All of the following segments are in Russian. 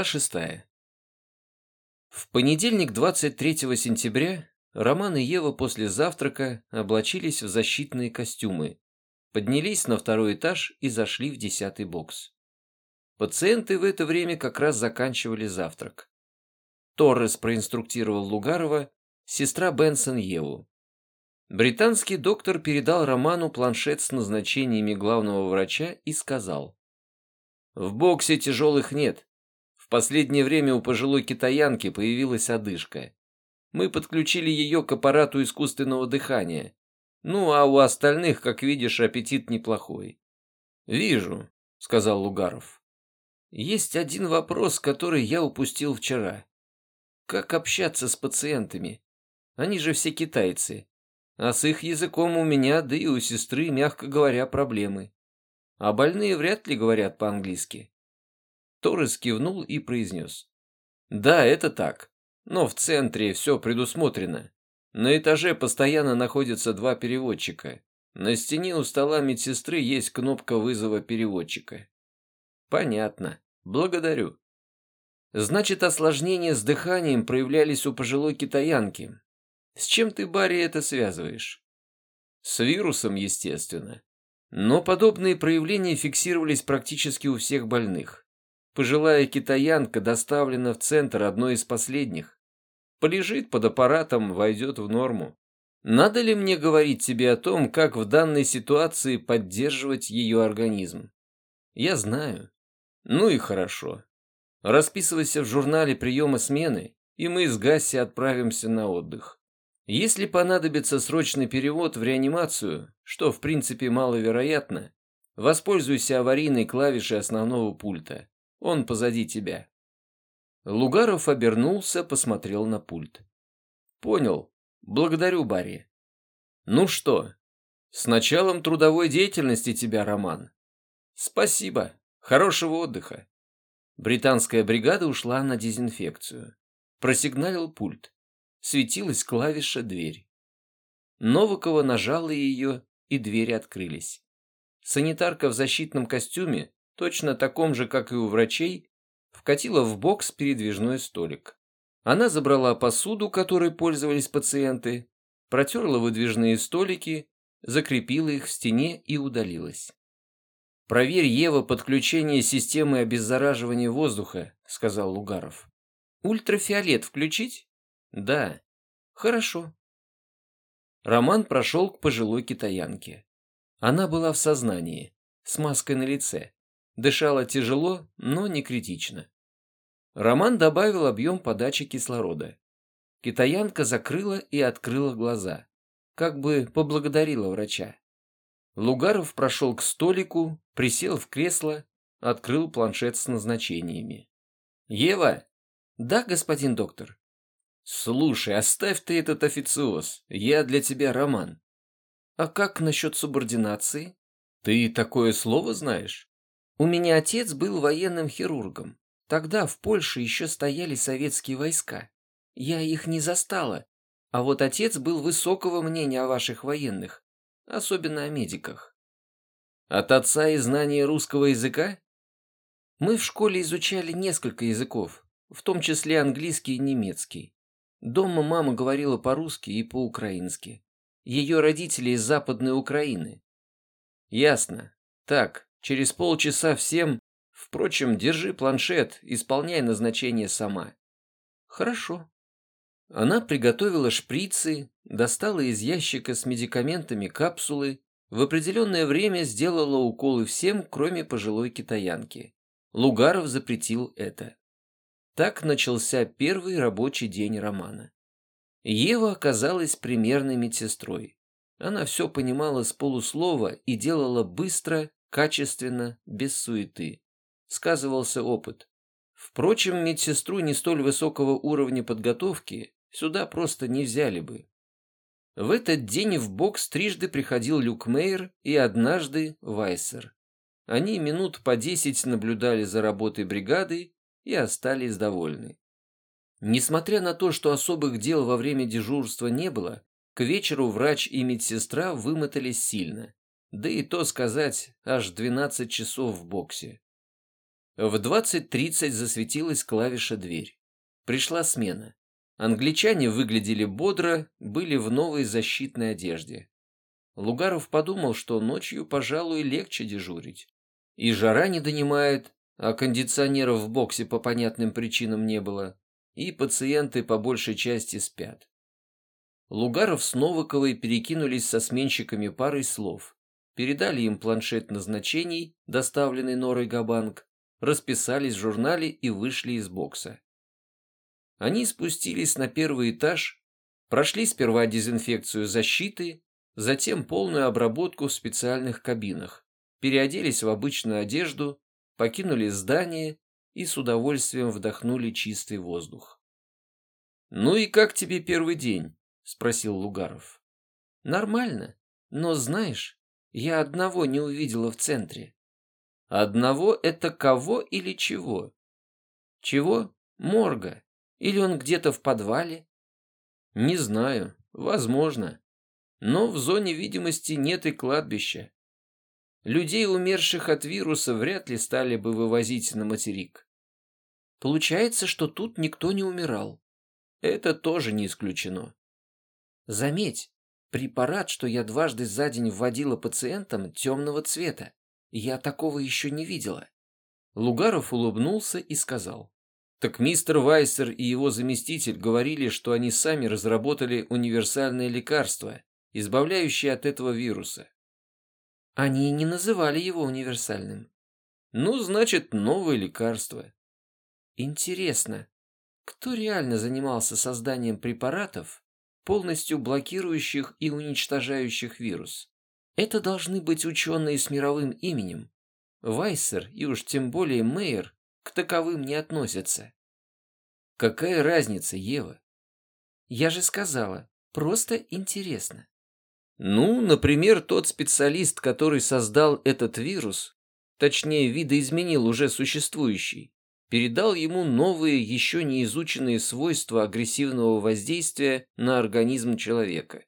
Глава шестая. В понедельник 23 сентября Роман и Ева после завтрака облачились в защитные костюмы, поднялись на второй этаж и зашли в десятый бокс. Пациенты в это время как раз заканчивали завтрак. Торрес проинструктировал Лугарова, сестра Бенсон Еву. Британский доктор передал Роману планшет с назначениями главного врача и сказал. «В боксе тяжелых нет. Последнее время у пожилой китаянки появилась одышка. Мы подключили ее к аппарату искусственного дыхания. Ну, а у остальных, как видишь, аппетит неплохой». «Вижу», — сказал Лугаров. «Есть один вопрос, который я упустил вчера. Как общаться с пациентами? Они же все китайцы. А с их языком у меня, да и у сестры, мягко говоря, проблемы. А больные вряд ли говорят по-английски. Торрес кивнул и произнес. Да, это так. Но в центре все предусмотрено. На этаже постоянно находятся два переводчика. На стене у стола медсестры есть кнопка вызова переводчика. Понятно. Благодарю. Значит, осложнения с дыханием проявлялись у пожилой китаянки, с чем ты, Барри, это связываешь? С вирусом, естественно. Но подобные проявления фиксировались практически у всех больных. Пожилая китаянка доставлена в центр одной из последних. Полежит под аппаратом, войдет в норму. Надо ли мне говорить тебе о том, как в данной ситуации поддерживать ее организм? Я знаю. Ну и хорошо. Расписывайся в журнале приема смены, и мы с Гасси отправимся на отдых. Если понадобится срочный перевод в реанимацию, что в принципе маловероятно, воспользуйся аварийной клавишей основного пульта. Он позади тебя. Лугаров обернулся, посмотрел на пульт. Понял. Благодарю, Барри. Ну что, с началом трудовой деятельности тебя, Роман. Спасибо. Хорошего отдыха. Британская бригада ушла на дезинфекцию. Просигналил пульт светилась клавиша «Дверь». Новикова нажала ее, и двери открылись. Санитарка в защитном костюме, точно таком же, как и у врачей, вкатила в бокс передвижной столик. Она забрала посуду, которой пользовались пациенты, протерла выдвижные столики, закрепила их в стене и удалилась. «Проверь, Ева, подключение системы обеззараживания воздуха», — сказал Лугаров. «Ультрафиолет включить?» Да. Хорошо. Роман прошел к пожилой китаянке. Она была в сознании, с маской на лице. Дышала тяжело, но не критично. Роман добавил объем подачи кислорода. Китаянка закрыла и открыла глаза, как бы поблагодарила врача. Лугаров прошел к столику, присел в кресло, открыл планшет с назначениями. «Ева!» «Да, господин доктор?» «Слушай, оставь ты этот официоз. Я для тебя Роман». «А как насчет субординации?» «Ты такое слово знаешь?» «У меня отец был военным хирургом. Тогда в Польше еще стояли советские войска. Я их не застала. А вот отец был высокого мнения о ваших военных, особенно о медиках». «От отца и знания русского языка?» «Мы в школе изучали несколько языков, в том числе английский и немецкий. Дома мама говорила по-русски и по-украински. Ее родители из Западной Украины. Ясно. Так, через полчаса всем... Впрочем, держи планшет, исполняй назначение сама. Хорошо. Она приготовила шприцы, достала из ящика с медикаментами капсулы, в определенное время сделала уколы всем, кроме пожилой китаянки. Лугаров запретил это. Так начался первый рабочий день романа. Ева оказалась примерной медсестрой. Она все понимала с полуслова и делала быстро, качественно, без суеты. Сказывался опыт. Впрочем, медсестру не столь высокого уровня подготовки сюда просто не взяли бы. В этот день в бокс трижды приходил Люк Мейер и однажды Вайсер. Они минут по десять наблюдали за работой бригады и остались довольны. Несмотря на то, что особых дел во время дежурства не было, к вечеру врач и медсестра вымотались сильно. Да и то сказать, аж 12 часов в боксе. В 20.30 засветилась клавиша «Дверь». Пришла смена. Англичане выглядели бодро, были в новой защитной одежде. Лугаров подумал, что ночью, пожалуй, легче дежурить. И жара не донимает, а кондиционеров в боксе по понятным причинам не было, и пациенты по большей части спят. Лугаров с Новаковой перекинулись со сменщиками парой слов, передали им планшет назначений, доставленный Норой Габанг, расписались в журнале и вышли из бокса. Они спустились на первый этаж, прошли сперва дезинфекцию защиты, затем полную обработку в специальных кабинах, переоделись в обычную одежду, покинули здание и с удовольствием вдохнули чистый воздух. «Ну и как тебе первый день?» – спросил Лугаров. «Нормально, но знаешь, я одного не увидела в центре». «Одного – это кого или чего?» «Чего? Морга. Или он где-то в подвале?» «Не знаю. Возможно. Но в зоне видимости нет и кладбища. Людей, умерших от вируса, вряд ли стали бы вывозить на материк. Получается, что тут никто не умирал. Это тоже не исключено. Заметь, препарат, что я дважды за день вводила пациентам, темного цвета. Я такого еще не видела. Лугаров улыбнулся и сказал. Так мистер Вайсер и его заместитель говорили, что они сами разработали универсальное лекарство, избавляющее от этого вируса. Они не называли его универсальным. Ну, значит, новое лекарство. Интересно, кто реально занимался созданием препаратов, полностью блокирующих и уничтожающих вирус? Это должны быть ученые с мировым именем. Вайсер и уж тем более Мейер к таковым не относятся. Какая разница, Ева? Я же сказала, просто интересно. Ну, например, тот специалист, который создал этот вирус, точнее, видоизменил уже существующий, передал ему новые, еще не изученные свойства агрессивного воздействия на организм человека.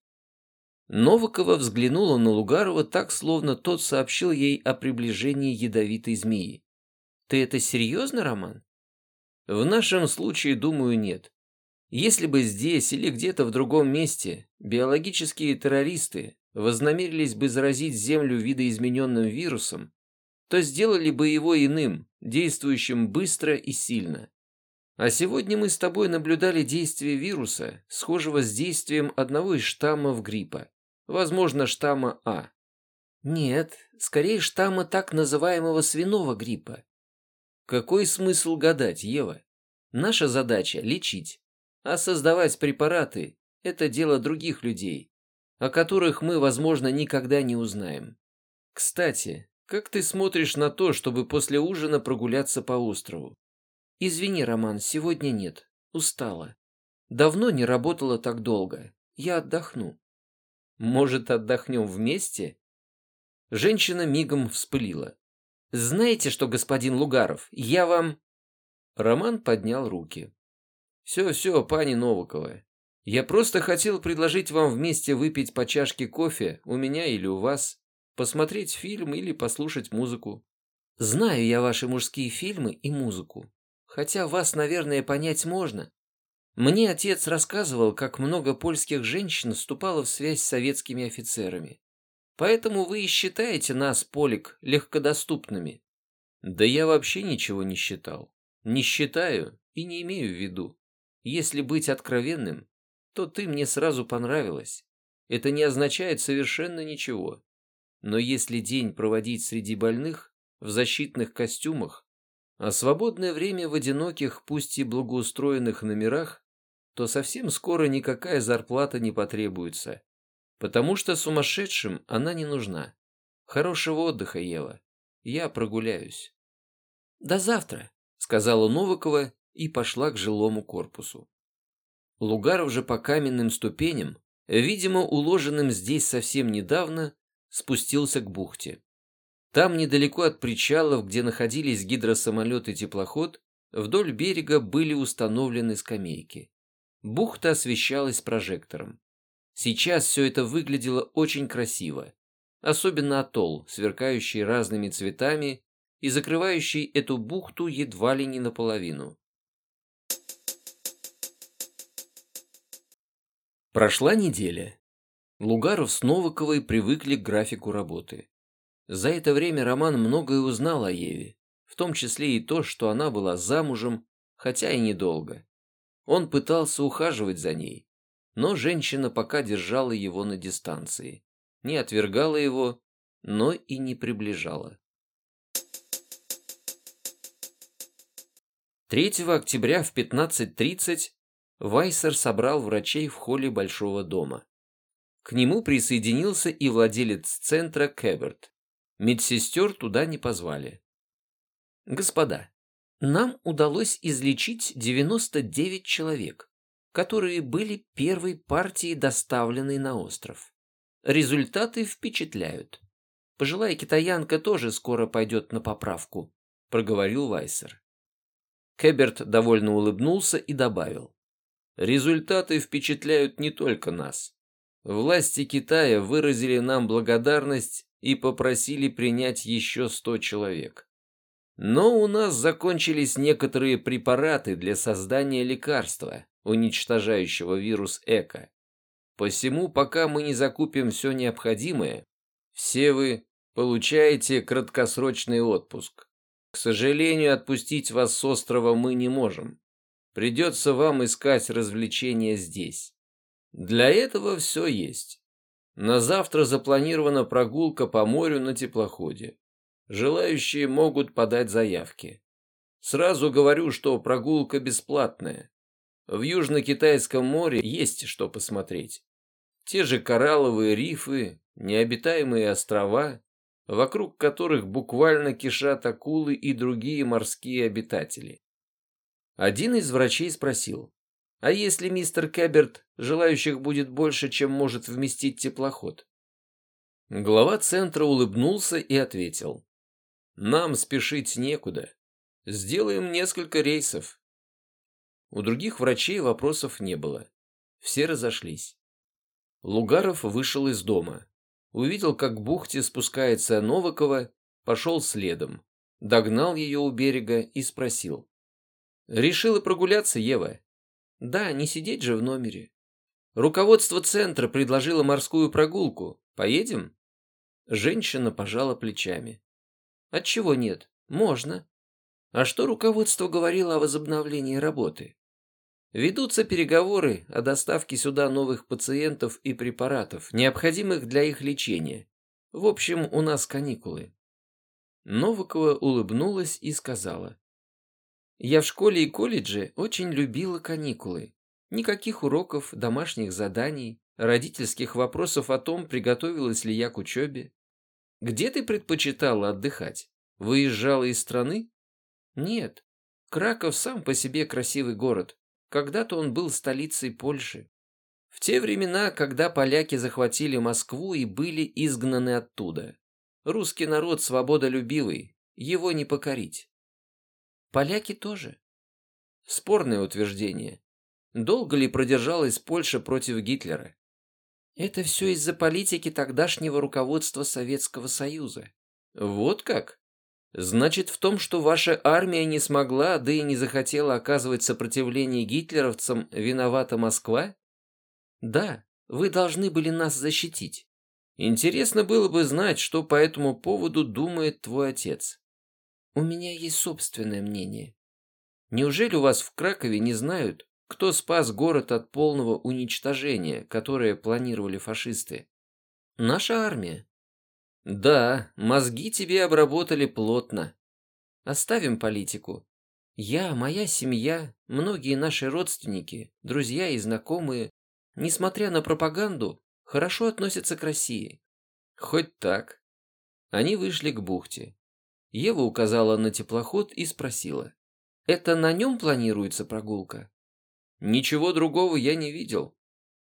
Новикова взглянула на Лугарова так, словно тот сообщил ей о приближении ядовитой змеи. «Ты это серьезно, Роман?» «В нашем случае, думаю, нет. Если бы здесь или где-то в другом месте биологические террористы вознамерились бы заразить Землю видоизмененным вирусом, то сделали бы его иным, действующим быстро и сильно. А сегодня мы с тобой наблюдали действие вируса, схожего с действием одного из штаммов гриппа, возможно, штамма А. Нет, скорее штамма так называемого свиного гриппа. Какой смысл гадать, Ева? Наша задача – лечить. А создавать препараты – это дело других людей, о которых мы, возможно, никогда не узнаем. Кстати, как ты смотришь на то, чтобы после ужина прогуляться по острову? Извини, Роман, сегодня нет. Устала. Давно не работала так долго. Я отдохну. Может, отдохнем вместе? Женщина мигом вспылила. Знаете что, господин Лугаров, я вам... Роман поднял руки. «Все-все, пани Новикова. Я просто хотел предложить вам вместе выпить по чашке кофе, у меня или у вас, посмотреть фильм или послушать музыку. Знаю я ваши мужские фильмы и музыку. Хотя вас, наверное, понять можно. Мне отец рассказывал, как много польских женщин вступало в связь с советскими офицерами. Поэтому вы и считаете нас, Полик, легкодоступными. Да я вообще ничего не считал. Не считаю и не имею в виду. Если быть откровенным, то ты мне сразу понравилась. Это не означает совершенно ничего. Но если день проводить среди больных, в защитных костюмах, а свободное время в одиноких, пусть и благоустроенных номерах, то совсем скоро никакая зарплата не потребуется. Потому что сумасшедшим она не нужна. Хорошего отдыха, Ева. Я прогуляюсь. До завтра, сказала Новикова и пошла к жилому корпусу. Лугаров же по каменным ступеням, видимо, уложенным здесь совсем недавно, спустился к бухте. Там, недалеко от причалов, где находились гидросамолет и теплоход, вдоль берега были установлены скамейки. Бухта освещалась прожектором. Сейчас все это выглядело очень красиво. Особенно атолл, сверкающий разными цветами и закрывающий эту бухту едва ли не наполовину. Прошла неделя. Лугаров с Новаковой привыкли к графику работы. За это время Роман многое узнал о Еве, в том числе и то, что она была замужем, хотя и недолго. Он пытался ухаживать за ней, но женщина пока держала его на дистанции, не отвергала его, но и не приближала. 3 октября в 15.30 Вайсер собрал врачей в холле большого дома. К нему присоединился и владелец центра Кэберт. Медсестер туда не позвали. Господа, нам удалось излечить 99 человек, которые были первой партией доставленной на остров. Результаты впечатляют. Пожилая китаянка тоже скоро пойдет на поправку, проговорил Вайсер. Кэберт довольно улыбнулся и добавил. Результаты впечатляют не только нас. Власти Китая выразили нам благодарность и попросили принять еще 100 человек. Но у нас закончились некоторые препараты для создания лекарства, уничтожающего вирус ЭКО. Посему, пока мы не закупим все необходимое, все вы получаете краткосрочный отпуск. К сожалению, отпустить вас с острова мы не можем. Придется вам искать развлечения здесь. Для этого все есть. На завтра запланирована прогулка по морю на теплоходе. Желающие могут подать заявки. Сразу говорю, что прогулка бесплатная. В Южно-Китайском море есть что посмотреть. Те же коралловые рифы, необитаемые острова, вокруг которых буквально кишат акулы и другие морские обитатели. Один из врачей спросил, а если мистер Кэберт желающих будет больше, чем может вместить теплоход? Глава центра улыбнулся и ответил, нам спешить некуда. Сделаем несколько рейсов. У других врачей вопросов не было. Все разошлись. Лугаров вышел из дома. Увидел, как к бухте спускается Новакова, пошел следом. Догнал ее у берега и спросил. «Решила прогуляться, Ева?» «Да, не сидеть же в номере». «Руководство центра предложило морскую прогулку. Поедем?» Женщина пожала плечами. Отчего нет? Можно. А что руководство говорило о возобновлении работы? Ведутся переговоры о доставке сюда новых пациентов и препаратов, необходимых для их лечения. В общем, у нас каникулы. Новикова улыбнулась и сказала. Я в школе и колледже очень любила каникулы. Никаких уроков, домашних заданий, родительских вопросов о том, приготовилась ли я к учебе. Где ты предпочитала отдыхать? Выезжала из страны? Нет. Краков сам по себе красивый город. Когда-то он был столицей Польши. В те времена, когда поляки захватили Москву и были изгнаны оттуда. Русский народ свободолюбивый, его не покорить. Поляки тоже. Спорное утверждение. Долго ли продержалась Польша против Гитлера? Это все из-за политики тогдашнего руководства Советского Союза. Вот как? Значит, в том, что ваша армия не смогла, да и не захотела оказывать сопротивление гитлеровцам, виновата Москва? Да, вы должны были нас защитить. Интересно было бы знать, что по этому поводу думает твой отец. У меня есть собственное мнение. Неужели у вас в Кракове не знают, кто спас город от полного уничтожения, которое планировали фашисты? Наша армия. Да, мозги тебе обработали плотно. Оставим политику. Я, моя семья, многие наши родственники, друзья и знакомые, несмотря на пропаганду, хорошо относятся к России. Хоть так. Они вышли к бухте. Ева указала на теплоход и спросила. «Это на нем планируется прогулка?» Ничего другого я не видел.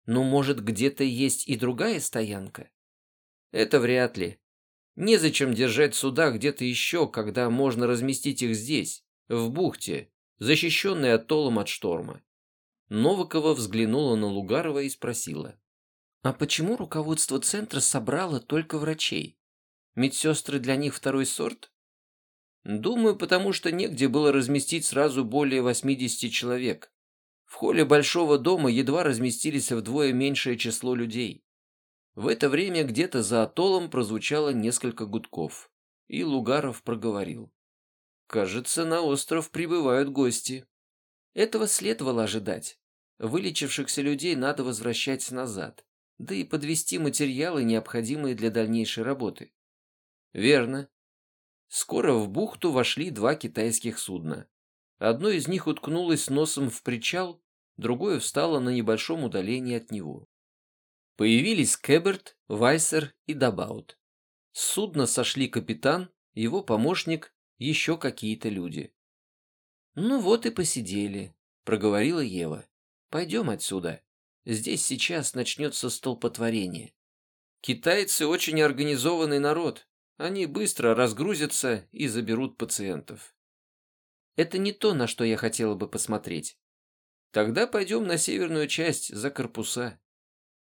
Но, может, где-то есть и другая стоянка? Это вряд ли. Незачем держать суда где-то еще, когда можно разместить их здесь, в бухте, защищенной атоллом от шторма. Новикова взглянула на Лугарова и спросила. «А почему руководство центра собрало только врачей? Медсестры для них второй сорт?» Думаю, потому что негде было разместить сразу более 80 человек. В холле большого дома едва разместились вдвое меньшее число людей. В это время где-то за атоллом прозвучало несколько гудков, и Лугаров проговорил. «Кажется, на остров прибывают гости». Этого следовало ожидать. Вылечившихся людей надо возвращать назад, да и подвести материалы, необходимые для дальнейшей работы. Верно. Скоро в бухту вошли два китайских судна. Одно из них уткнулось носом в причал, другое встало на небольшом удалении от него. Появились Кэберт, Вайсер и Дабаут. С судна сошли капитан, его помощник, еще какие-то люди. «Ну вот и посидели», — проговорила Ева. «Пойдем отсюда. Здесь сейчас начнется столпотворение. Китайцы очень организованный народ. Они быстро разгрузятся и заберут пациентов. Это не то, на что я хотела бы посмотреть. Тогда пойдем на северную часть, за корпуса.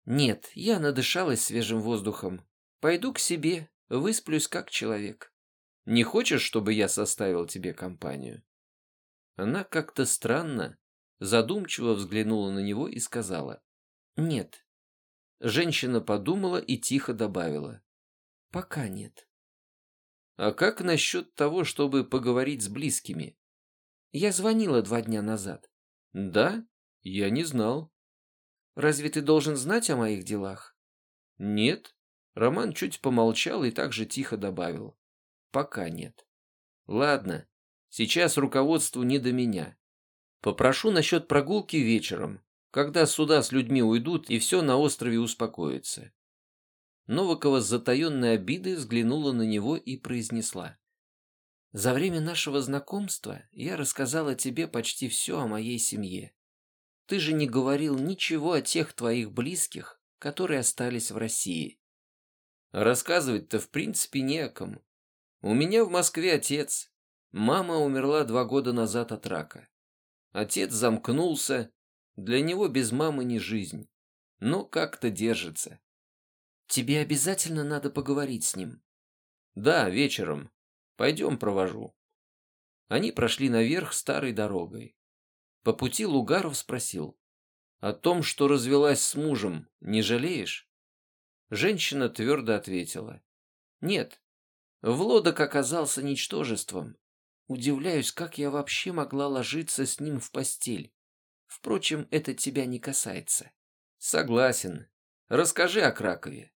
Нет, я надышалась свежим воздухом. Пойду к себе, высплюсь как человек. Не хочешь, чтобы я составил тебе компанию? Она как-то странно, задумчиво взглянула на него и сказала. Нет. Женщина подумала и тихо добавила. Пока нет. А как насчет того, чтобы поговорить с близкими? Я звонила два дня назад. Да? Я не знал. Разве ты должен знать о моих делах? Нет. Роман чуть помолчал и также тихо добавил. Пока нет. Ладно, сейчас руководству не до меня. Попрошу насчет прогулки вечером, когда суда с людьми уйдут и все на острове успокоится. Новикова с затаенной обидой взглянула на него и произнесла. «За время нашего знакомства я рассказала тебе почти все о моей семье. Ты же не говорил ничего о тех твоих близких, которые остались в России». «Рассказывать-то в принципе не о ком. У меня в Москве отец. Мама умерла два года назад от рака. Отец замкнулся. Для него без мамы не жизнь. Но как-то держится. Тебе обязательно надо поговорить с ним. Да, вечером. Пойдем провожу. Они прошли наверх старой дорогой. По пути Лугаров спросил. О том, что развелась с мужем, не жалеешь? Женщина твердо ответила. Нет. Влодок оказался ничтожеством. Удивляюсь, как я вообще могла ложиться с ним в постель. Впрочем, это тебя не касается. Согласен. Расскажи о Кракове.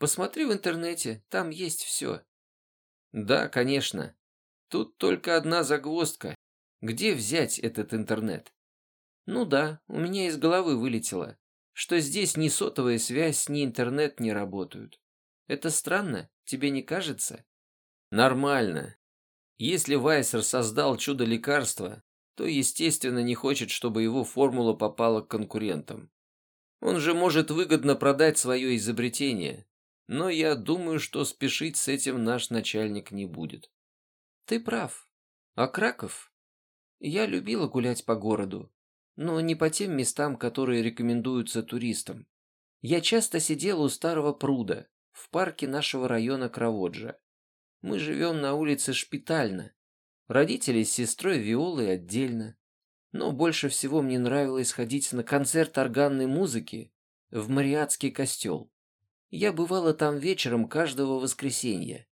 Посмотри в интернете, там есть все. Да, конечно. Тут только одна загвоздка. Где взять этот интернет? Ну да, у меня из головы вылетело, что здесь ни сотовая связь, ни интернет не работают. Это странно, тебе не кажется? Нормально. Если Вайсер создал чудо-лекарство, то, естественно, не хочет, чтобы его формула попала к конкурентам. Он же может выгодно продать свое изобретение, но я думаю, что спешить с этим наш начальник не будет. Ты прав. А Краков? Я любила гулять по городу, но не по тем местам, которые рекомендуются туристам. Я часто сидела у старого пруда, в парке нашего района Кроводжа. Мы живем на улице Шпитальна. Родители с сестрой Виолой отдельно. Но больше всего мне нравилось ходить на концерт органной музыки в Мариатский костел. Я бывала там вечером каждого воскресенья.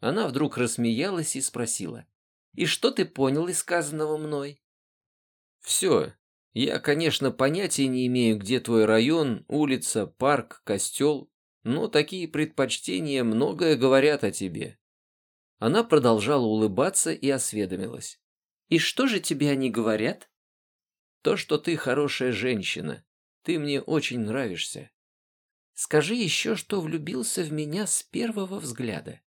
Она вдруг рассмеялась и спросила. «И что ты понял из сказанного мной?» «Все. Я, конечно, понятия не имею, где твой район, улица, парк, костел, но такие предпочтения многое говорят о тебе». Она продолжала улыбаться и осведомилась. «И что же тебе они говорят?» «То, что ты хорошая женщина. Ты мне очень нравишься. Скажи еще, что влюбился в меня с первого взгляда.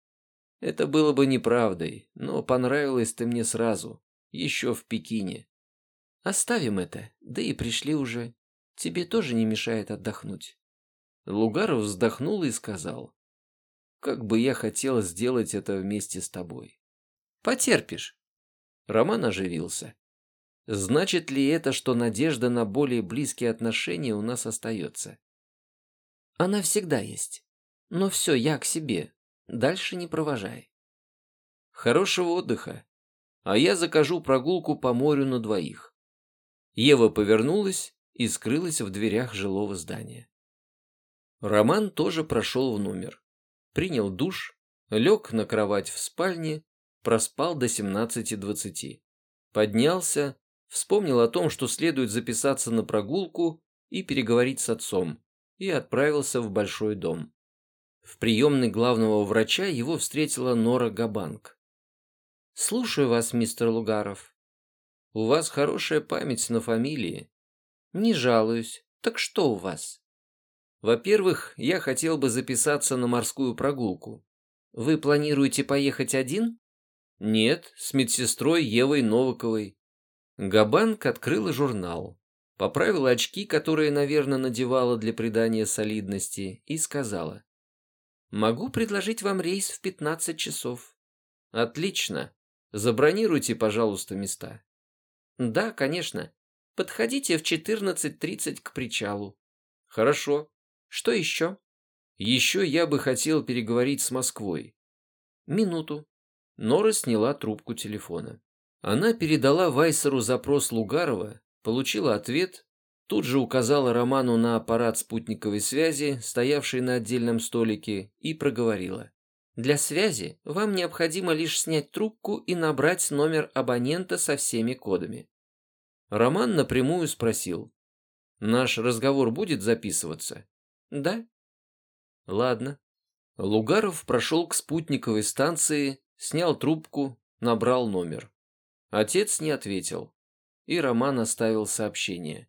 Это было бы неправдой, но понравилась ты мне сразу, еще в Пекине. Оставим это, да и пришли уже. Тебе тоже не мешает отдохнуть. Лугаров вздохнул и сказал. Как бы я хотел сделать это вместе с тобой. Потерпишь. Роман оживился. Значит ли это, что надежда на более близкие отношения у нас остается? Она всегда есть. Но все, я к себе. Дальше не провожай. Хорошего отдыха. А я закажу прогулку по морю на двоих. Ева повернулась и скрылась в дверях жилого здания. Роман тоже прошел в номер. Принял душ, лег на кровать в спальне, проспал до 17.20. Поднялся, вспомнил о том, что следует записаться на прогулку и переговорить с отцом, и отправился в большой дом. В приемной главного врача его встретила Нора Габанг. «Слушаю вас, мистер Лугаров. У вас хорошая память на фамилии. Не жалуюсь. Так что у вас?» Во-первых, я хотел бы записаться на морскую прогулку. Вы планируете поехать один? Нет, с медсестрой Евой Новаковой. Габанк открыла журнал, поправила очки, которые, наверное, надевала для придания солидности, и сказала. «Могу предложить вам рейс в 15 часов». «Отлично. Забронируйте, пожалуйста, места». «Да, конечно. Подходите в 14.30 к причалу». «Хорошо. Что еще? Еще я бы хотел переговорить с Москвой. Минуту. Нора сняла трубку телефона. Она передала Вайсеру запрос Лугарова, получила ответ, тут же указала Роману на аппарат спутниковой связи, стоявший на отдельном столике, и проговорила. Для связи вам необходимо лишь снять трубку и набрать номер абонента со всеми кодами. Роман напрямую спросил. Наш разговор будет записываться? Да? Ладно. Лугаров прошел к спутниковой станции, снял трубку, набрал номер. Отец не ответил. И Роман оставил сообщение.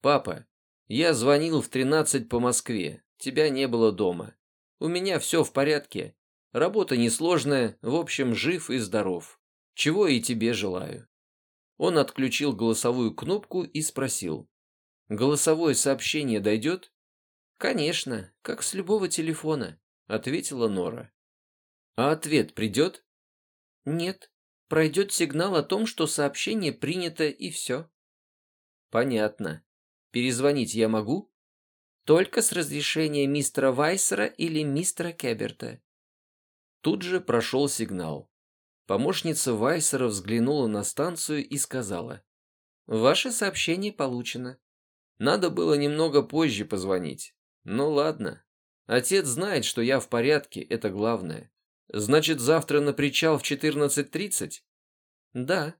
«Папа, я звонил в тринадцать по Москве. Тебя не было дома. У меня все в порядке. Работа несложная, в общем, жив и здоров. Чего и тебе желаю». Он отключил голосовую кнопку и спросил. «Голосовое сообщение дойдет?» «Конечно, как с любого телефона», — ответила Нора. «А ответ придет?» «Нет, пройдет сигнал о том, что сообщение принято, и все». «Понятно. Перезвонить я могу?» «Только с разрешения мистера Вайсера или мистера Кеберта». Тут же прошел сигнал. Помощница Вайсера взглянула на станцию и сказала. «Ваше сообщение получено». Надо было немного позже позвонить. Ну ладно. Отец знает, что я в порядке, это главное. Значит, завтра на причал в 14.30? Да.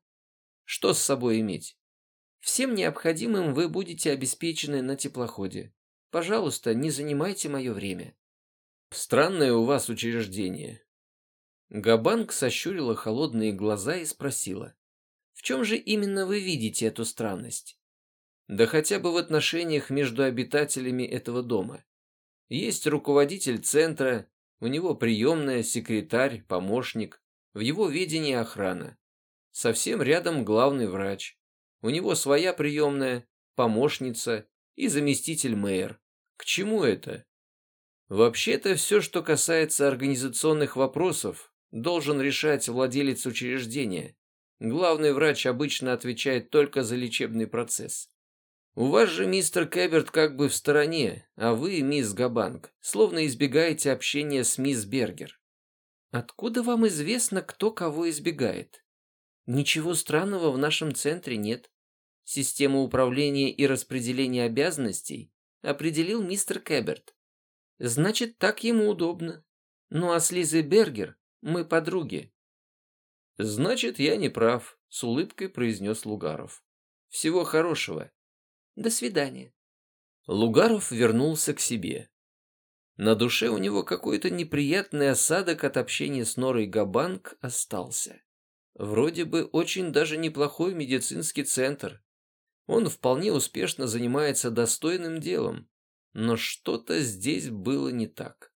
Что с собой иметь? Всем необходимым вы будете обеспечены на теплоходе. Пожалуйста, не занимайте мое время. Странное у вас учреждение. Габанг сощурила холодные глаза и спросила. В чем же именно вы видите эту странность? Да хотя бы в отношениях между обитателями этого дома. Есть руководитель центра, у него приемная, секретарь, помощник, в его ведении охрана. Совсем рядом главный врач. У него своя приемная, помощница и заместитель мэр. К чему это? Вообще-то все, что касается организационных вопросов, должен решать владелец учреждения. Главный врач обычно отвечает только за лечебный процесс. У вас же мистер Кэберт как бы в стороне, а вы, мисс Габанг, словно избегаете общения с мисс Бергер. Откуда вам известно, кто кого избегает? Ничего странного в нашем центре нет. Систему управления и распределения обязанностей определил мистер Кэберт. Значит, так ему удобно. Ну а с Лизой Бергер мы подруги. Значит, я не прав, с улыбкой произнес Лугаров. Всего хорошего. До свидания. Лугаров вернулся к себе. На душе у него какой-то неприятный осадок от общения с Норой Габанг остался. Вроде бы очень даже неплохой медицинский центр. Он вполне успешно занимается достойным делом. Но что-то здесь было не так.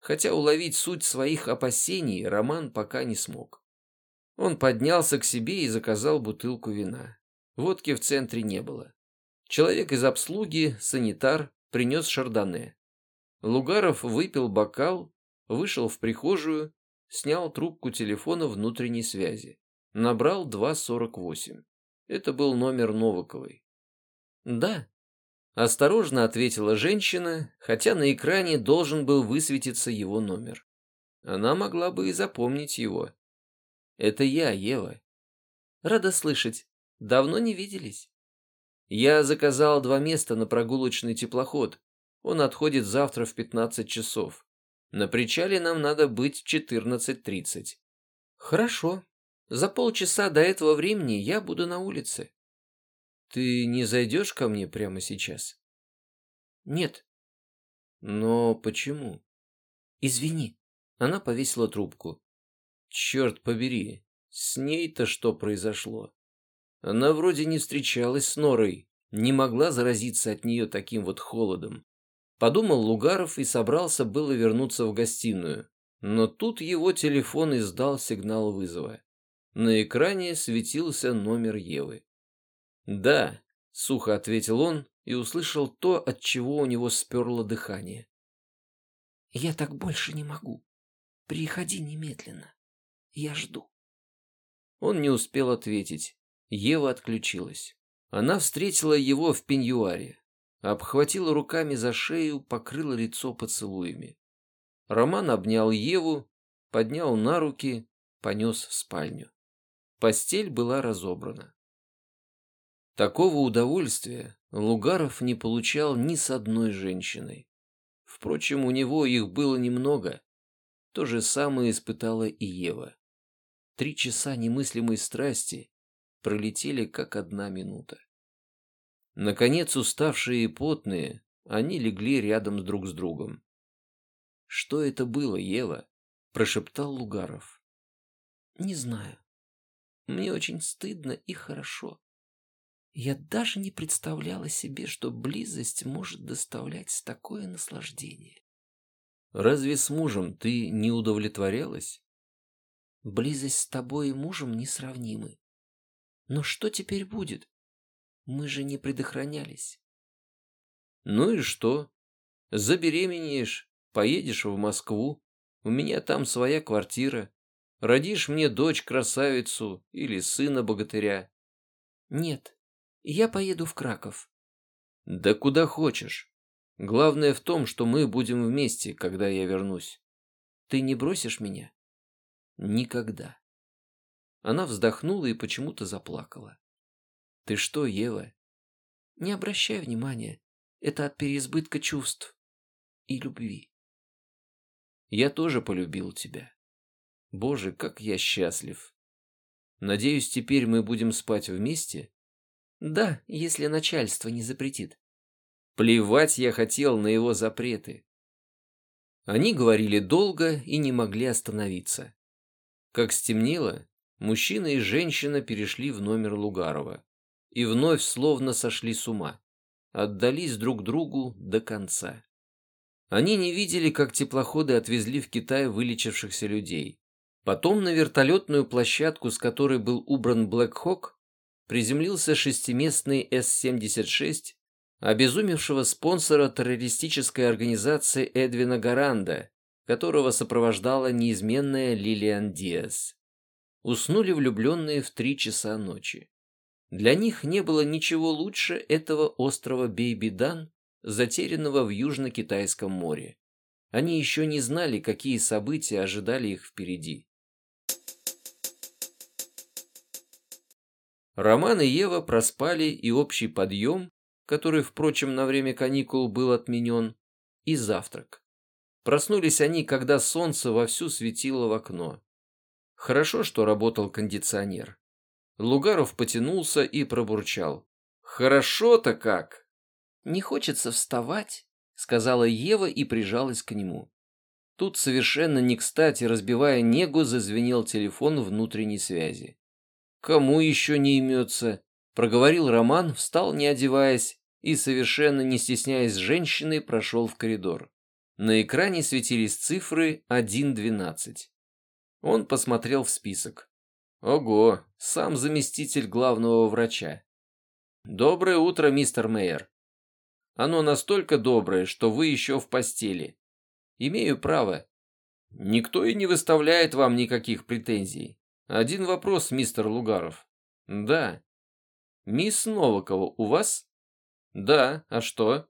Хотя уловить суть своих опасений Роман пока не смог. Он поднялся к себе и заказал бутылку вина. Водки в центре не было. Человек из обслуги, санитар, принес шардоне. Лугаров выпил бокал, вышел в прихожую, снял трубку телефона внутренней связи. Набрал 248. Это был номер Новаковой. «Да», — осторожно ответила женщина, хотя на экране должен был высветиться его номер. Она могла бы и запомнить его. Это я, Ева. Рада слышать. Давно не виделись. Я заказал два места на прогулочный теплоход. Он отходит завтра в 15 часов. На причале нам надо быть в 14.30. Хорошо. За полчаса до этого времени я буду на улице. Ты не зайдешь ко мне прямо сейчас? Нет. Но почему? Извини. Она повесила трубку. Черт побери, с ней-то что произошло? Она вроде не встречалась с Норой, не могла заразиться от нее таким вот холодом. Подумал Лугаров и собрался было вернуться в гостиную. Но тут его телефон издал сигнал вызова. На экране светился номер Евы. «Да», — сухо ответил он и услышал то, от чего у него сперло дыхание. «Я так больше не могу. Приходи немедленно. Я жду». Он не успел ответить. Ева отключилась. Она встретила его в пеньюаре, обхватила руками за шею, покрыла лицо поцелуями. Роман обнял Еву, поднял на руки, понес в спальню. Постель была разобрана. Такого удовольствия Лугаров не получал ни с одной женщиной. Впрочем, у него их было немного. То же самое испытала и Ева. Три часа немыслимой страсти пролетели как одна минута. Наконец, уставшие и потные, они легли рядом друг с другом. «Что это было, Ева?» – прошептал Лугаров. «Не знаю. Мне очень стыдно и хорошо. Я даже не представляла себе, что близость может доставлять такое наслаждение. Разве с мужем ты не удовлетворялась? Близость с тобой и мужем несравнимы. Но что теперь будет? Мы же не предохранялись. Ну и что? Забеременеешь, поедешь в Москву. У меня там своя квартира. Родишь мне дочь-красавицу или сына-богатыря. Нет, я поеду в Краков. Да куда хочешь. Главное в том, что мы будем вместе, когда я вернусь. Ты не бросишь меня? Никогда. Она вздохнула и почему-то заплакала. Ты что, Ева? Не обращай внимания. Это от переизбытка чувств и любви. Я тоже полюбил тебя. Боже, как я счастлив. Надеюсь, теперь мы будем спать вместе? Да, если начальство не запретит. Плевать я хотел на его запреты. Они говорили долго и не могли остановиться. Как стемнело, мужчина и женщина перешли в номер Лугарова и вновь словно сошли с ума, отдались друг другу до конца. Они не видели, как теплоходы отвезли в Китай вылечившихся людей. Потом на вертолетную площадку, с которой был убран Блэк Хок, приземлился шестиместный С-76 обезумевшего спонсора террористической организации Эдвина Гаранда, которого сопровождала неизменная Лилиан Диас. Уснули влюбленные в три часа ночи. Для них не было ничего лучше этого острова Бейбидан, затерянного в Южно-Китайском море. Они еще не знали, какие события ожидали их впереди. Роман и Ева проспали и общий подъем, который, впрочем, на время каникул был отменен, и завтрак. Проснулись они, когда солнце вовсю светило в окно. Хорошо, что работал кондиционер. Лугаров потянулся и пробурчал. «Хорошо-то как!» «Не хочется вставать», — сказала Ева и прижалась к нему. Тут совершенно не кстати, разбивая негу, зазвенел телефон внутренней связи. «Кому еще не имется?» – проговорил Роман, встал, не одеваясь, и, совершенно не стесняясь женщины, прошел в коридор. На экране светились цифры 1.12. Он посмотрел в список. Ого, сам заместитель главного врача. Доброе утро, мистер Мейер. Оно настолько доброе, что вы еще в постели. Имею право. Никто и не выставляет вам никаких претензий. Один вопрос, мистер Лугаров. Да. Мисс Новакова у вас? Да, а что?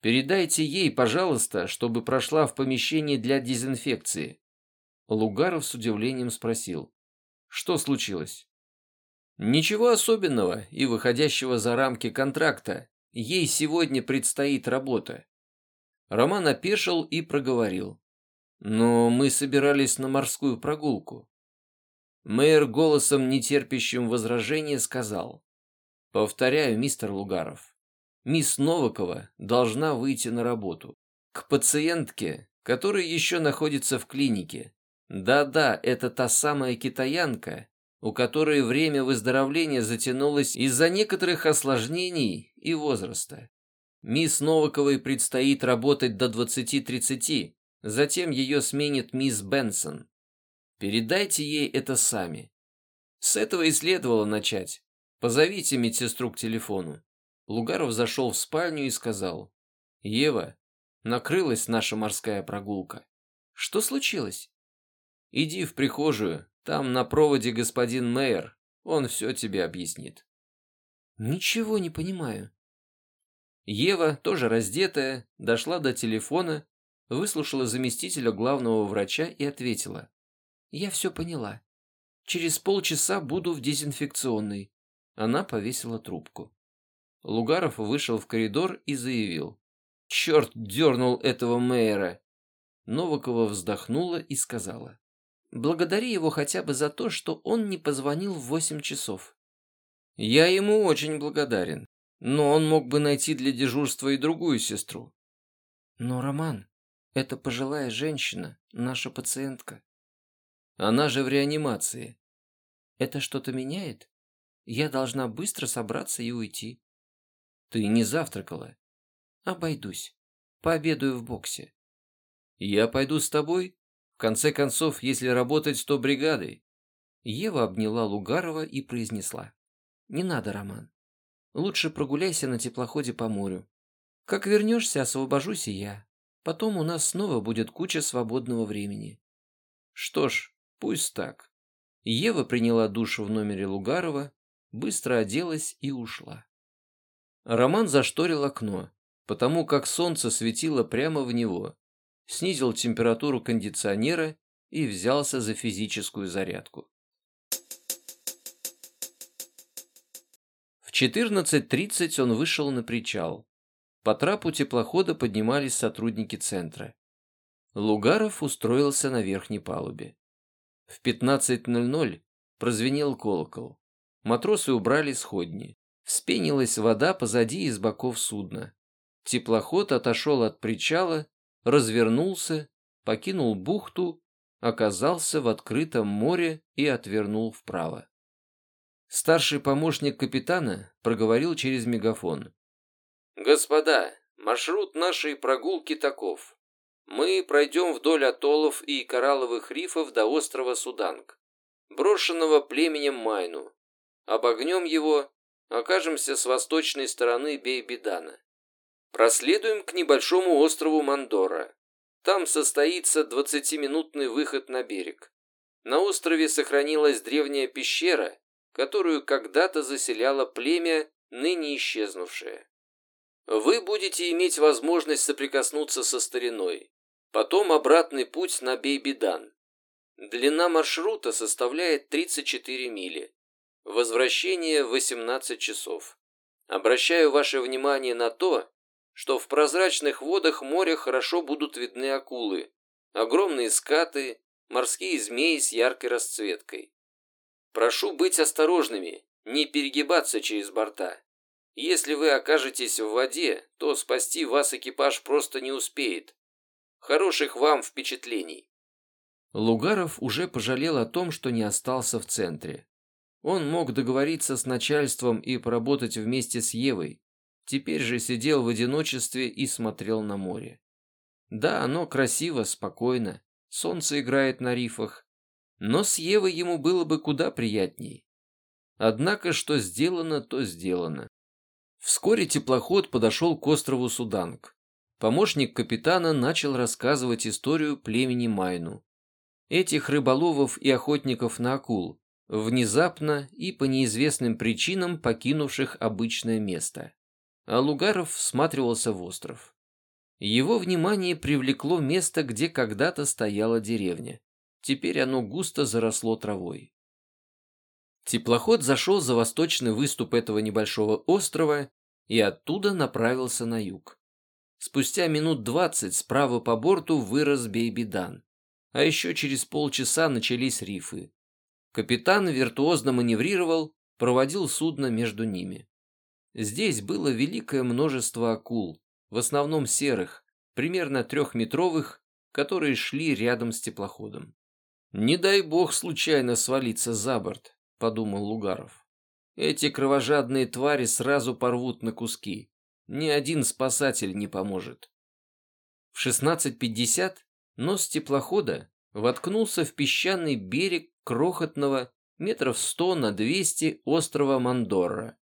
Передайте ей, пожалуйста, чтобы прошла в помещение для дезинфекции. Лугаров с удивлением спросил. Что случилось? Ничего особенного и выходящего за рамки контракта. Ей сегодня предстоит работа. Роман опешил и проговорил. Но мы собирались на морскую прогулку. Мэр голосом, нетерпящим возражения, сказал. Повторяю, мистер Лугаров, мисс Новакова должна выйти на работу. К пациентке, которая еще находится в клинике. Да-да, это та самая китаянка, у которой время выздоровления затянулось из-за некоторых осложнений и возраста. Мисс Новаковой предстоит работать до 20-30, затем ее сменит мисс Бенсон. Передайте ей это сами. С этого и следовало начать. Позовите медсестру к телефону. Лугаров зашел в спальню и сказал. Ева, накрылась наша морская прогулка. Что случилось? Иди в прихожую, там на проводе господин мэр, он все тебе объяснит. Ничего не понимаю. Ева, тоже раздетая, дошла до телефона, выслушала заместителя главного врача и ответила. Я все поняла. Через полчаса буду в дезинфекционной. Она повесила трубку. Лугаров вышел в коридор и заявил. Черт дернул этого мэра. Новакова вздохнула и сказала. Благодари его хотя бы за то, что он не позвонил в восемь часов. Я ему очень благодарен, но он мог бы найти для дежурства и другую сестру. Но, Роман, это пожилая женщина, наша пациентка. Она же в реанимации. Это что-то меняет? Я должна быстро собраться и уйти. Ты не завтракала. Обойдусь. Пообедаю в боксе. Я пойду с тобой? Конце концов, если работать, то бригадой. Ева обняла Лугарова и произнесла. Не надо, Роман. Лучше прогуляйся на теплоходе по морю. Как вернешься, освобожусь и я. Потом у нас снова будет куча свободного времени. Что ж, Пусть так. Ева приняла душ в номере Лугарова, быстро оделась и ушла. Роман зашторил окно, потому как солнце светило прямо в него, снизил температуру кондиционера и взялся за физическую зарядку. В 14.30 он вышел на причал. По трапу теплохода поднимались сотрудники центра. Лугаров устроился на верхней палубе. В 15.00 прозвенел колокол. Матросы убрали сходни. Вспенилась вода позади и с боков судна. Теплоход отошел от причала, развернулся, покинул бухту, оказался в открытом море и отвернул вправо. Старший помощник капитана проговорил через мегафон. «Господа, маршрут нашей прогулки таков. Мы пройдем вдоль атоллов и коралловых рифов до острова Суданг, брошенного племенем Майну. Обогнем его, окажемся с восточной стороны Бейбидана. Проследуем к небольшому острову Мандора. Там состоится 20-минутный выход на берег. На острове сохранилась древняя пещера, которую когда-то заселяло племя, ныне исчезнувшее. Вы будете иметь возможность соприкоснуться со стариной. Потом обратный путь на Бейбидан. Длина маршрута составляет 34 мили. Возвращение 18 часов. Обращаю ваше внимание на то, что в прозрачных водах моря хорошо будут видны акулы, огромные скаты, морские змеи с яркой расцветкой. Прошу быть осторожными, не перегибаться через борта. Если вы окажетесь в воде, то спасти вас экипаж просто не успеет. Хороших вам впечатлений!» Лугаров уже пожалел о том, что не остался в центре. Он мог договориться с начальством и поработать вместе с Евой. Теперь же сидел в одиночестве и смотрел на море. Да, оно красиво, спокойно, солнце играет на рифах, но с Евой ему было бы куда приятней. Однако, что сделано, то сделано. Вскоре теплоход подошел к острову Суданг помощник капитана начал рассказывать историю племени Майну. Этих рыболовов и охотников на акул, внезапно и по неизвестным причинам покинувших обычное место. А Лугаров всматривался в остров. Его внимание привлекло место, где когда-то стояла деревня. Теперь оно густо заросло травой. Теплоход зашел за восточный выступ этого небольшого острова и оттуда направился на юг. Спустя минут двадцать справа по борту вырос Бейбидан, а еще через полчаса начались рифы. Капитан виртуозно маневрировал, проводил судно между ними. Здесь было великое множество акул, в основном серых, примерно трехметровых, которые шли рядом с теплоходом. «Не дай бог случайно свалиться за борт», — подумал Лугаров. «Эти кровожадные твари сразу порвут на куски. Ни один спасатель не поможет». В 16.50 нос теплохода воткнулся в песчаный берег крохотного метров сто на двести острова Мандорра.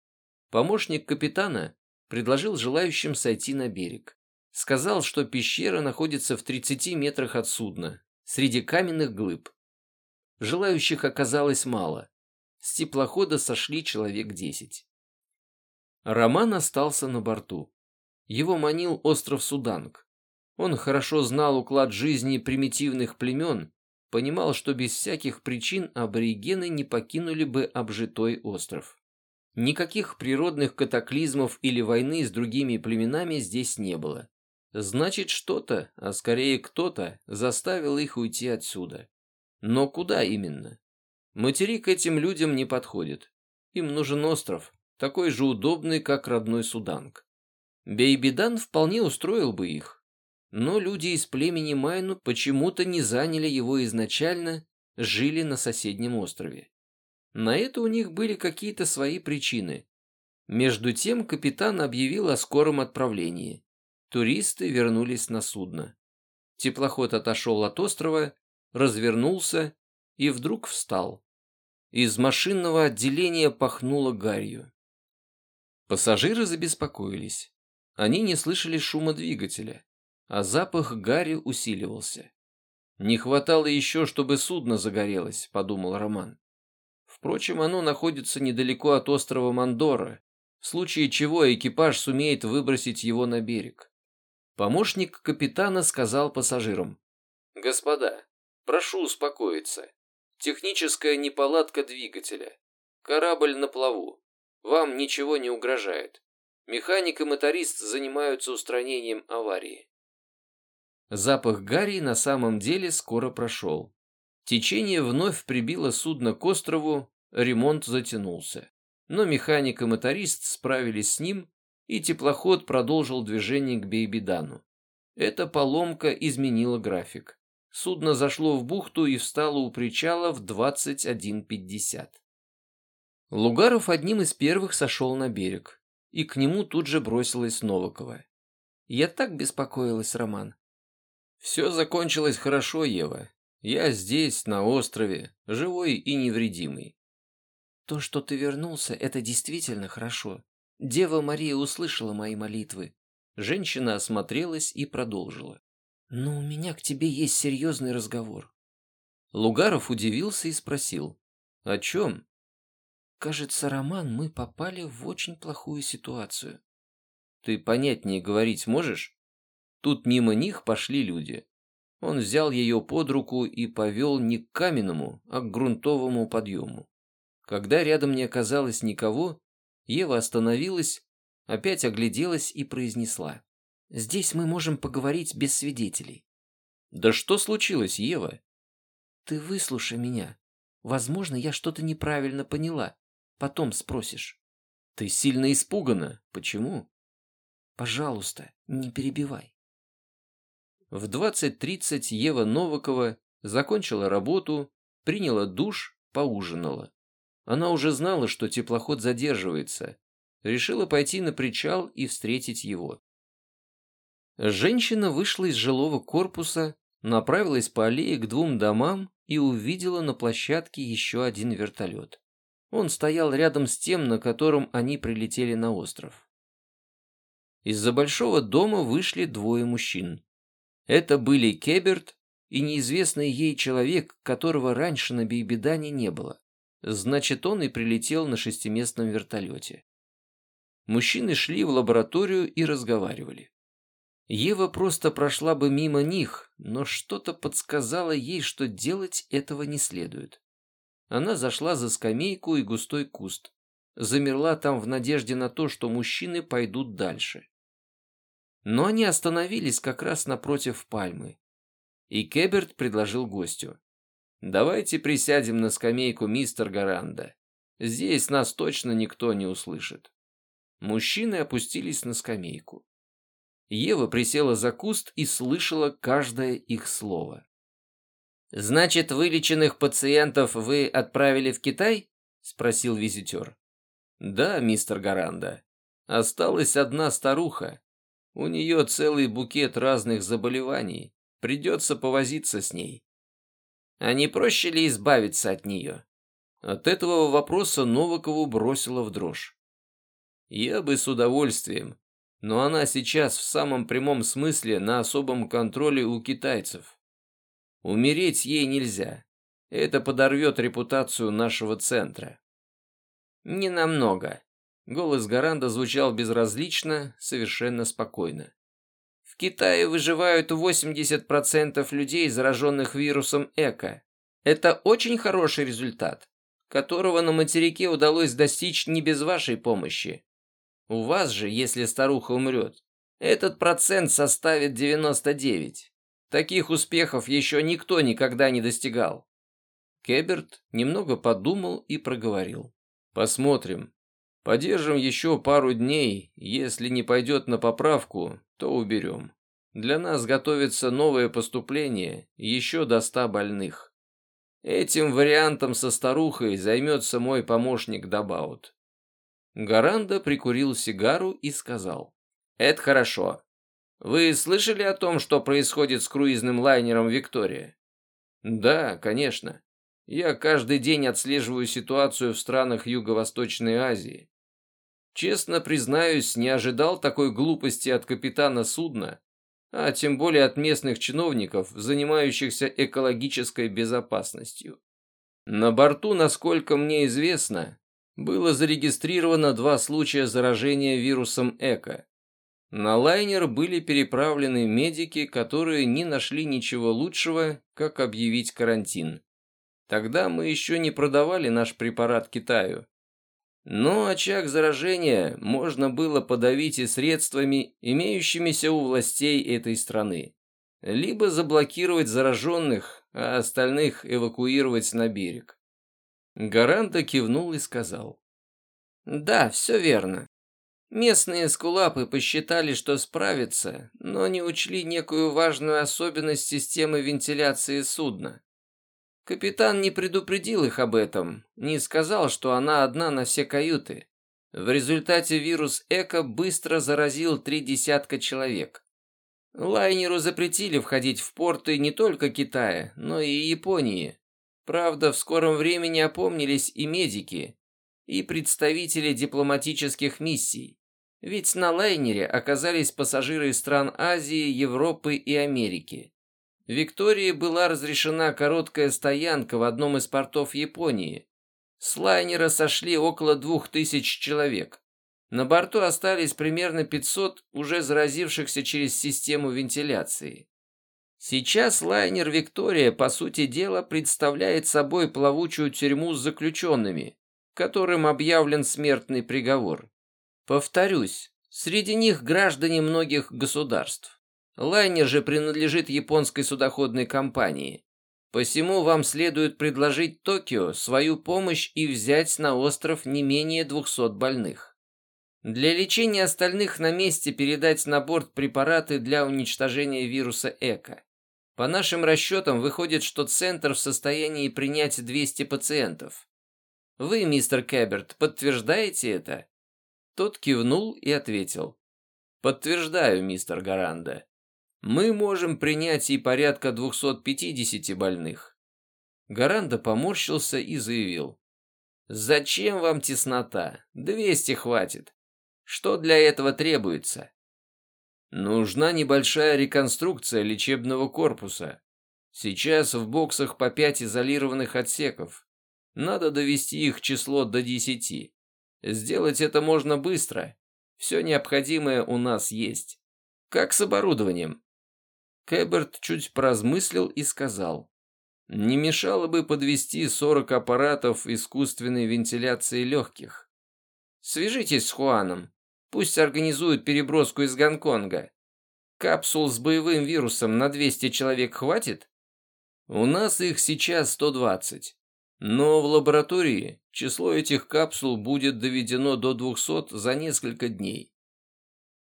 Помощник капитана предложил желающим сойти на берег. Сказал, что пещера находится в 30 метрах от судна, среди каменных глыб. Желающих оказалось мало. С теплохода сошли человек десять. Роман остался на борту. Его манил остров Суданг. Он хорошо знал уклад жизни примитивных племен понимал, что без всяких причин аборигены не покинули бы обжитой остров. Никаких природных катаклизмов или войны с другими племенами здесь не было. Значит, что-то, а скорее кто-то, заставил их уйти отсюда. Но куда именно? Материк этим людям не подходит. Им нужен остров, такой же удобный, как родной Суданг. Бейбидан вполне устроил бы их, но люди из племени Майну почему-то не заняли его изначально, жили на соседнем острове. На это у них были какие-то свои причины. Между тем капитан объявил о скором отправлении. Туристы вернулись на судно. Теплоход отошел от острова, развернулся и вдруг встал. Из машинного отделения пахнуло гарью. Пассажиры забеспокоились. Они не слышали шума двигателя а запах гари усиливался. «Не хватало еще, чтобы судно загорелось», — подумал Роман. Впрочем, оно находится недалеко от острова Мандора, в случае чего экипаж сумеет выбросить его на берег. Помощник капитана сказал пассажирам. «Господа, прошу успокоиться. Техническая неполадка двигателя. Корабль на плаву. Вам ничего не угрожает. Механик и моторист занимаются устранением аварии. Запах гари на самом деле скоро прошел. Течение вновь прибило судно к острову, ремонт затянулся. Но механик и моторист справились с ним, и теплоход продолжил движение к Бейбидану. Эта поломка изменила график. Судно зашло в бухту и встало у причала в 21.50. Лугаров одним из первых сошел на берег, и к нему тут же бросилась Новакова. «Я так беспокоилась, Роман. Все закончилось хорошо, Ева. Я здесь, на острове, живой и невредимый. То, что ты вернулся, это действительно хорошо. Дева Мария услышала мои молитвы. Женщина осмотрелась и продолжила. Но у меня к тебе есть серьезный разговор. Лугаров удивился и спросил. О чем? Кажется, Роман, мы попали в очень плохую ситуацию. Ты понятнее говорить можешь? Тут мимо них пошли люди. Он взял ее под руку и повел не к каменному, а к грунтовому подъему. Когда рядом не оказалось никого, Ева остановилась, опять огляделась и произнесла. «Здесь мы можем поговорить без свидетелей». «Да что случилось, Ева?» «Ты выслушай меня. Возможно, я что-то неправильно поняла. Потом спросишь». «Ты сильно испугана. Почему?» «Пожалуйста, не перебивай. В 20.30 Ева Новакова закончила работу, приняла душ, поужинала. Она уже знала, что теплоход задерживается. Решила пойти на причал и встретить его. Женщина вышла из жилого корпуса, направилась по аллее к двум домам и увидела на площадке еще один вертолет. Он стоял рядом с тем, на котором они прилетели на остров. Из-за большого дома вышли двое мужчин. Это были Кеберт и неизвестный ей человек, которого раньше на Бейбедане не было. Значит, он и прилетел на шестиместном вертолете. Мужчины шли в лабораторию и разговаривали. Ева просто прошла бы мимо них, но что-то подсказало ей, что делать этого не следует. Она зашла за скамейку и густой куст. Замерла там в надежде на то, что мужчины пойдут дальше. Но они остановились как раз напротив пальмы. И Кеберт предложил гостю. «Давайте присядем на скамейку, мистер Гаранда. Здесь нас точно никто не услышит». Мужчины опустились на скамейку. Ева присела за куст и слышала каждое их слово. «Значит, вылеченных пациентов вы отправили в Китай?» — спросил визитер. «Да, мистер Гаранда. Осталась одна старуха. У нее целый букет разных заболеваний. Придется повозиться с ней». «А не проще ли избавиться от нее?» От этого вопроса Новакову бросило в дрожь. «Я бы с удовольствием, но она сейчас в самом прямом смысле на особом контроле у китайцев. Умереть ей нельзя. Это подорвет репутацию нашего центра. Не намного. Голос Гаранда звучал безразлично, совершенно спокойно. В Китае выживают 80% людей, зараженных вирусом ЭКО. Это очень хороший результат, которого на материке удалось достичь не без вашей помощи. У вас же, если старуха умрет, этот процент составит 99. Таких успехов еще никто никогда не достигал. Кеберт немного подумал и проговорил. Посмотрим. Подержим еще пару дней. Если не пойдет на поправку, то уберем. Для нас готовится новое поступление, еще до ста больных. Этим вариантом со старухой займется мой помощник Дабаут. Гаранда прикурил сигару и сказал. «Это хорошо. Вы слышали о том, что происходит с круизным лайнером «Виктория»?» «Да, конечно. Я каждый день отслеживаю ситуацию в странах Юго-Восточной Азии. Честно признаюсь, не ожидал такой глупости от капитана судна, а тем более от местных чиновников, занимающихся экологической безопасностью. На борту, насколько мне известно, было зарегистрировано два случая заражения вирусом ЭКО. На лайнер были переправлены медики, которые не нашли ничего лучшего, как объявить карантин. Тогда мы еще не продавали наш препарат Китаю. Но очаг заражения можно было подавить и средствами, имеющимися у властей этой страны. Либо заблокировать зараженных, а остальных эвакуировать на берег. Гаранта кивнул и сказал. «Да, все верно. Местные скулапы посчитали, что справятся, но не учли некую важную особенность системы вентиляции судна. Капитан не предупредил их об этом, не сказал, что она одна на все каюты. В результате вирус Эко быстро заразил три десятка человек. Лайнеру запретили входить в порты не только Китая, но и Японии. Правда, в скором времени опомнились и медики, и представители дипломатических миссий. Ведь на лайнере оказались пассажиры из стран Азии, Европы и Америки. Виктории была разрешена короткая стоянка в одном из портов Японии. С лайнера сошли около двух тысяч человек. На борту остались примерно 500 уже заразившихся через систему вентиляции. Сейчас лайнер «Виктория» по сути дела представляет собой плавучую тюрьму с заключенными, которым объявлен смертный приговор. Повторюсь, среди них граждане многих государств. Лайнер же принадлежит японской судоходной компании. Посему вам следует предложить Токио свою помощь и взять на остров не менее 200 больных. Для лечения остальных на месте передать на борт препараты для уничтожения вируса ЭКО. По нашим расчетам выходит, что центр в состоянии принять 200 пациентов. Вы, мистер Кэберт, подтверждаете это? Тот кивнул и ответил. Подтверждаю, мистер Гаранда. Мы можем принять и порядка 250 больных. Гаранда поморщился и заявил. Зачем вам теснота? 200 хватит. Что для этого требуется? Нужна небольшая реконструкция лечебного корпуса. Сейчас в боксах по пять изолированных отсеков. Надо довести их число до десяти. Сделать это можно быстро. Все необходимое у нас есть. Как с оборудованием? Кэберт чуть поразмыслил и сказал. Не мешало бы подвести 40 аппаратов искусственной вентиляции легких. Свяжитесь с Хуаном. Пусть организуют переброску из Гонконга. Капсул с боевым вирусом на 200 человек хватит? У нас их сейчас 120. Но в лаборатории число этих капсул будет доведено до 200 за несколько дней.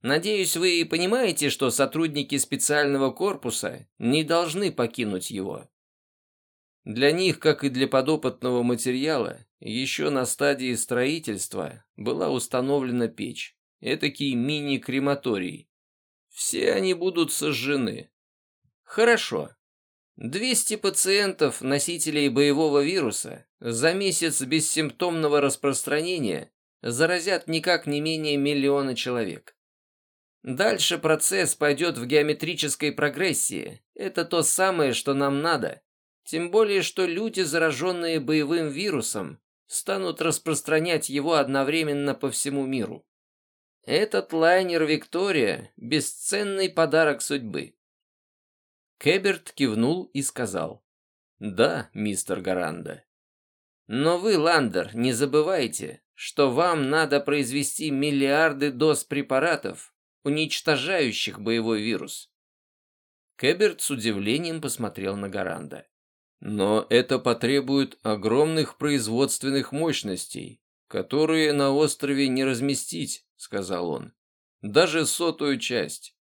Надеюсь, вы понимаете, что сотрудники специального корпуса не должны покинуть его. Для них, как и для подопытного материала, еще на стадии строительства была установлена печь, этакий мини-крематорий. Все они будут сожжены. Хорошо. 200 пациентов, носителей боевого вируса, за месяц бессимптомного распространения заразят никак не менее миллиона человек. Дальше процесс пойдет в геометрической прогрессии. Это то самое, что нам надо. Тем более, что люди, зараженные боевым вирусом, станут распространять его одновременно по всему миру. Этот лайнер «Виктория» — бесценный подарок судьбы. Кэберт кивнул и сказал. «Да, мистер Гаранда». «Но вы, Ландер, не забывайте, что вам надо произвести миллиарды доз препаратов, уничтожающих боевой вирус». Кэберт с удивлением посмотрел на Гаранда. Но это потребует огромных производственных мощностей, которые на острове не разместить, сказал он. Даже сотую часть.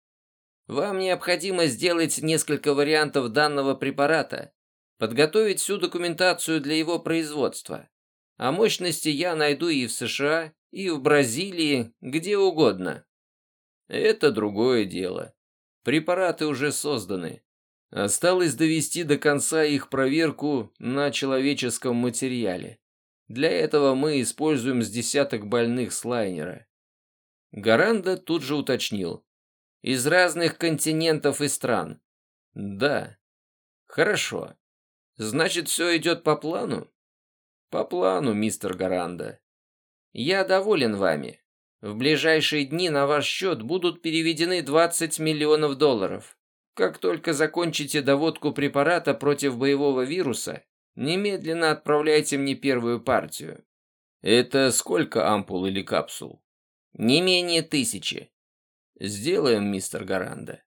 Вам необходимо сделать несколько вариантов данного препарата, подготовить всю документацию для его производства. А мощности я найду и в США, и в Бразилии, где угодно. Это другое дело. Препараты уже созданы. Осталось довести до конца их проверку на человеческом материале. Для этого мы используем с десяток больных с лайнера. Гаранда тут же уточнил. Из разных континентов и стран. Да. Хорошо. Значит, все идет по плану? По плану, мистер Гаранда. Я доволен вами. В ближайшие дни на ваш счет будут переведены 20 миллионов долларов. Как только закончите доводку препарата против боевого вируса, немедленно отправляйте мне первую партию. Это сколько ампул или капсул? Не менее тысячи. Сделаем, мистер Гаранда.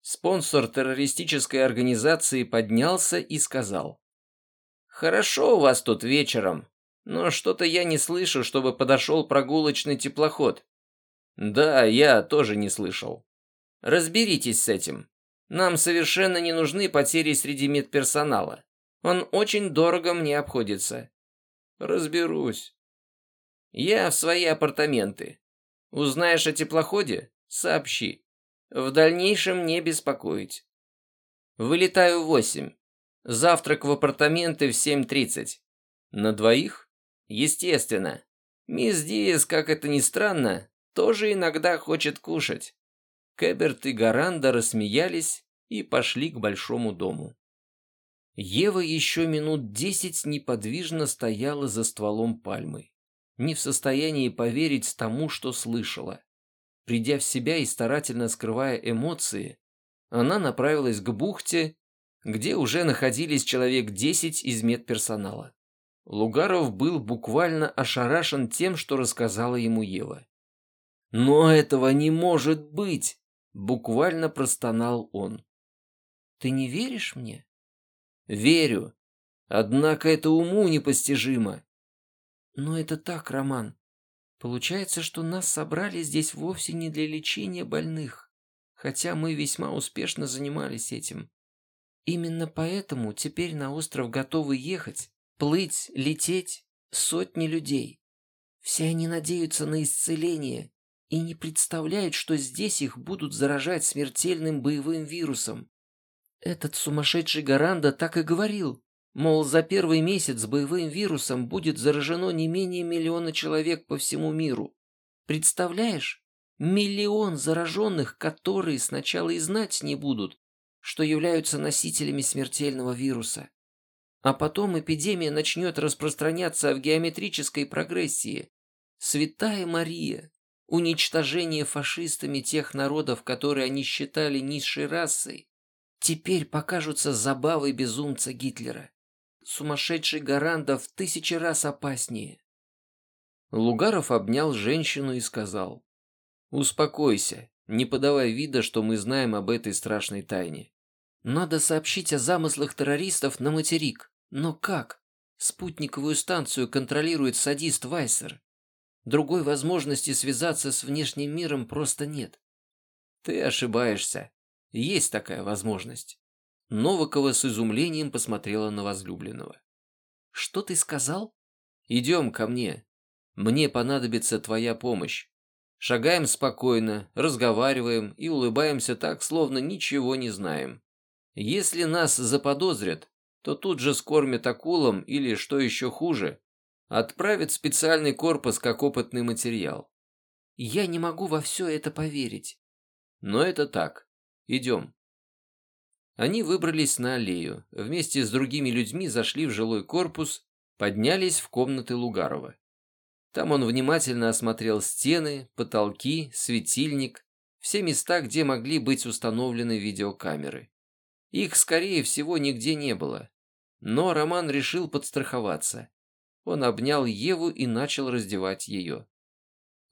Спонсор террористической организации поднялся и сказал. Хорошо у вас тут вечером, но что-то я не слышу, чтобы подошел прогулочный теплоход. Да, я тоже не слышал. Разберитесь с этим. Нам совершенно не нужны потери среди медперсонала. Он очень дорого мне обходится. Разберусь. Я в свои апартаменты. Узнаешь о теплоходе? Сообщи. В дальнейшем не беспокоить. Вылетаю в восемь. Завтрак в апартаменты в 7.30. На двоих? Естественно. Мисс Диас, как это ни странно, тоже иногда хочет кушать. Кэберт и Гаранда рассмеялись и пошли к большому дому. Ева еще минут десять неподвижно стояла за стволом пальмы, не в состоянии поверить тому, что слышала. Придя в себя и старательно скрывая эмоции, она направилась к бухте, где уже находились человек десять из медперсонала. Лугаров был буквально ошарашен тем, что рассказала ему Ева. «Но этого не может быть!» Буквально простонал он. «Ты не веришь мне?» «Верю. Однако это уму непостижимо». «Но это так, Роман. Получается, что нас собрали здесь вовсе не для лечения больных, хотя мы весьма успешно занимались этим. Именно поэтому теперь на остров готовы ехать, плыть, лететь сотни людей. Все они надеются на исцеление, и не представляют, что здесь их будут заражать смертельным боевым вирусом. Этот сумасшедший Гаранда так и говорил, мол, за первый месяц боевым вирусом будет заражено не менее миллиона человек по всему миру. Представляешь? Миллион зараженных, которые сначала и знать не будут, что являются носителями смертельного вируса. А потом эпидемия начнет распространяться в геометрической прогрессии. Святая Мария, Уничтожение фашистами тех народов, которые они считали низшей расой, теперь покажутся забавой безумца Гитлера. Сумасшедший Гаранда в тысячи раз опаснее. Лугаров обнял женщину и сказал. «Успокойся, не подавай вида, что мы знаем об этой страшной тайне. Надо сообщить о замыслах террористов на материк. Но как? Спутниковую станцию контролирует садист Вайсер. Другой возможности связаться с внешним миром просто нет. Ты ошибаешься. Есть такая возможность. Новакова с изумлением посмотрела на возлюбленного. Что ты сказал? Идем ко мне. Мне понадобится твоя помощь. Шагаем спокойно, разговариваем и улыбаемся так, словно ничего не знаем. Если нас заподозрят, то тут же скормят акулам или, что еще хуже, отправят специальный корпус как опытный материал. Я не могу во все это поверить. Но это так. Идем. Они выбрались на аллею, вместе с другими людьми зашли в жилой корпус, поднялись в комнаты Лугарова. Там он внимательно осмотрел стены, потолки, светильник, все места, где могли быть установлены видеокамеры. Их, скорее всего, нигде не было. Но Роман решил подстраховаться. Он обнял Еву и начал раздевать ее.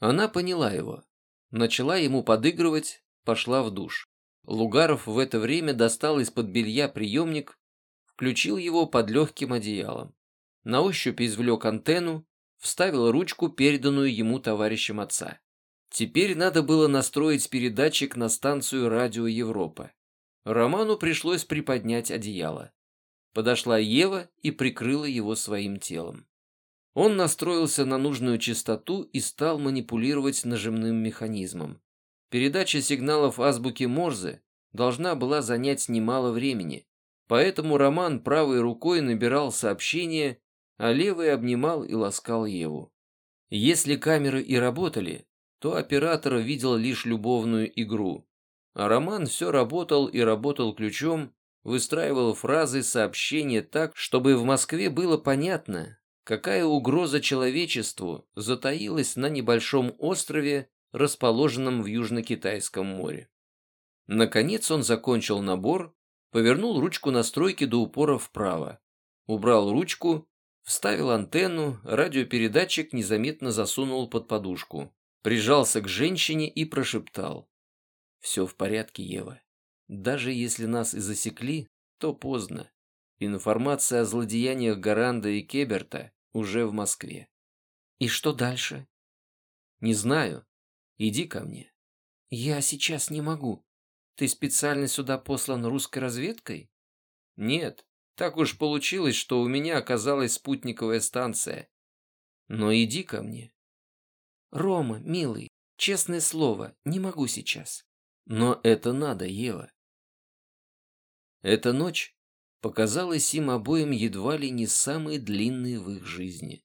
Она поняла его. Начала ему подыгрывать, пошла в душ. Лугаров в это время достал из-под белья приемник, включил его под легким одеялом. На ощупь извлек антенну, вставил ручку, переданную ему товарищем отца. Теперь надо было настроить передатчик на станцию радио Европа. Роману пришлось приподнять одеяло. Подошла Ева и прикрыла его своим телом. Он настроился на нужную частоту и стал манипулировать нажимным механизмом. Передача сигналов азбуки Морзе должна была занять немало времени, поэтому Роман правой рукой набирал сообщения, а левой обнимал и ласкал Еву. Если камеры и работали, то оператор видел лишь любовную игру, а Роман все работал и работал ключом, выстраивал фразы, сообщения так, чтобы в Москве было понятно, какая угроза человечеству затаилась на небольшом острове, расположенном в Южно-Китайском море. Наконец он закончил набор, повернул ручку настройки до упора вправо, убрал ручку, вставил антенну, радиопередатчик незаметно засунул под подушку, прижался к женщине и прошептал. Все в порядке, Ева. Даже если нас и засекли, то поздно. Информация о злодеяниях Гаранда и Кеберта уже в Москве. И что дальше? Не знаю. Иди ко мне. Я сейчас не могу. Ты специально сюда послан русской разведкой? Нет. Так уж получилось, что у меня оказалась спутниковая станция. Но иди ко мне. Рома, милый, честное слово, не могу сейчас. Но это надо, Ева. Эта ночь показалась им обоим едва ли не самой длинной в их жизни.